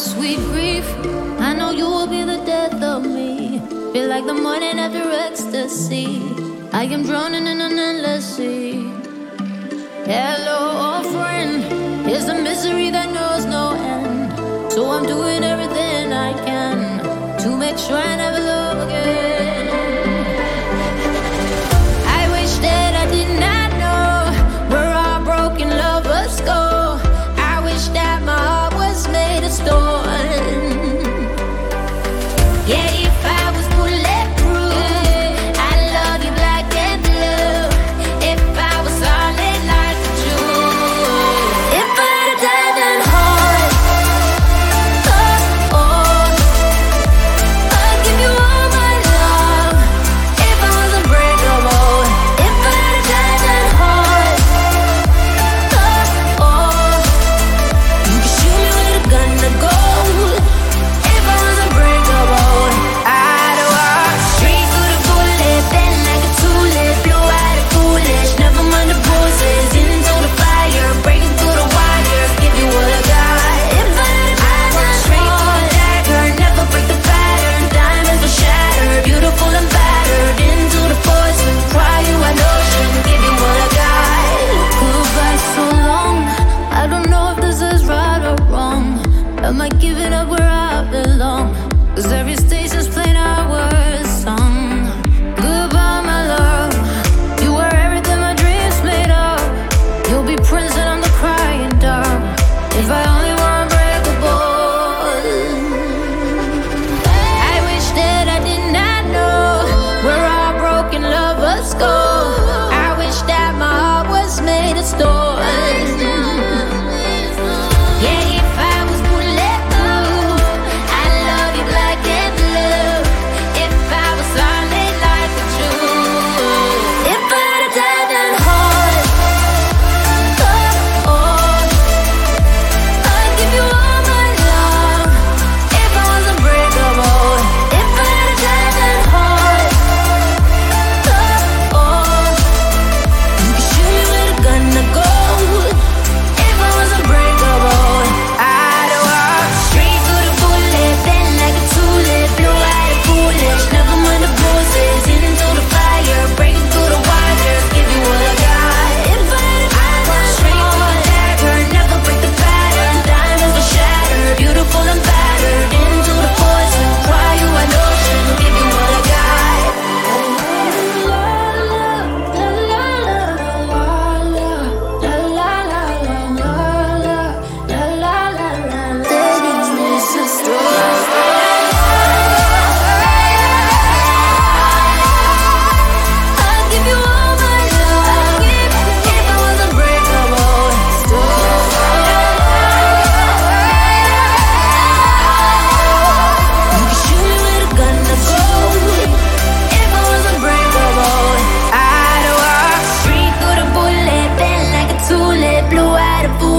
sweet grief. I know you will be the death of me. Feel like the morning after ecstasy. I am drowning in an endless sea. Hello, old friend. It's a misery that knows no end. So I'm doing everything I can to make sure I never. Yeah.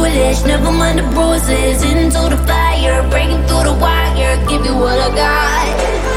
foolish, never mind the bruises. Into the fire, breaking through the wire, give you what I got.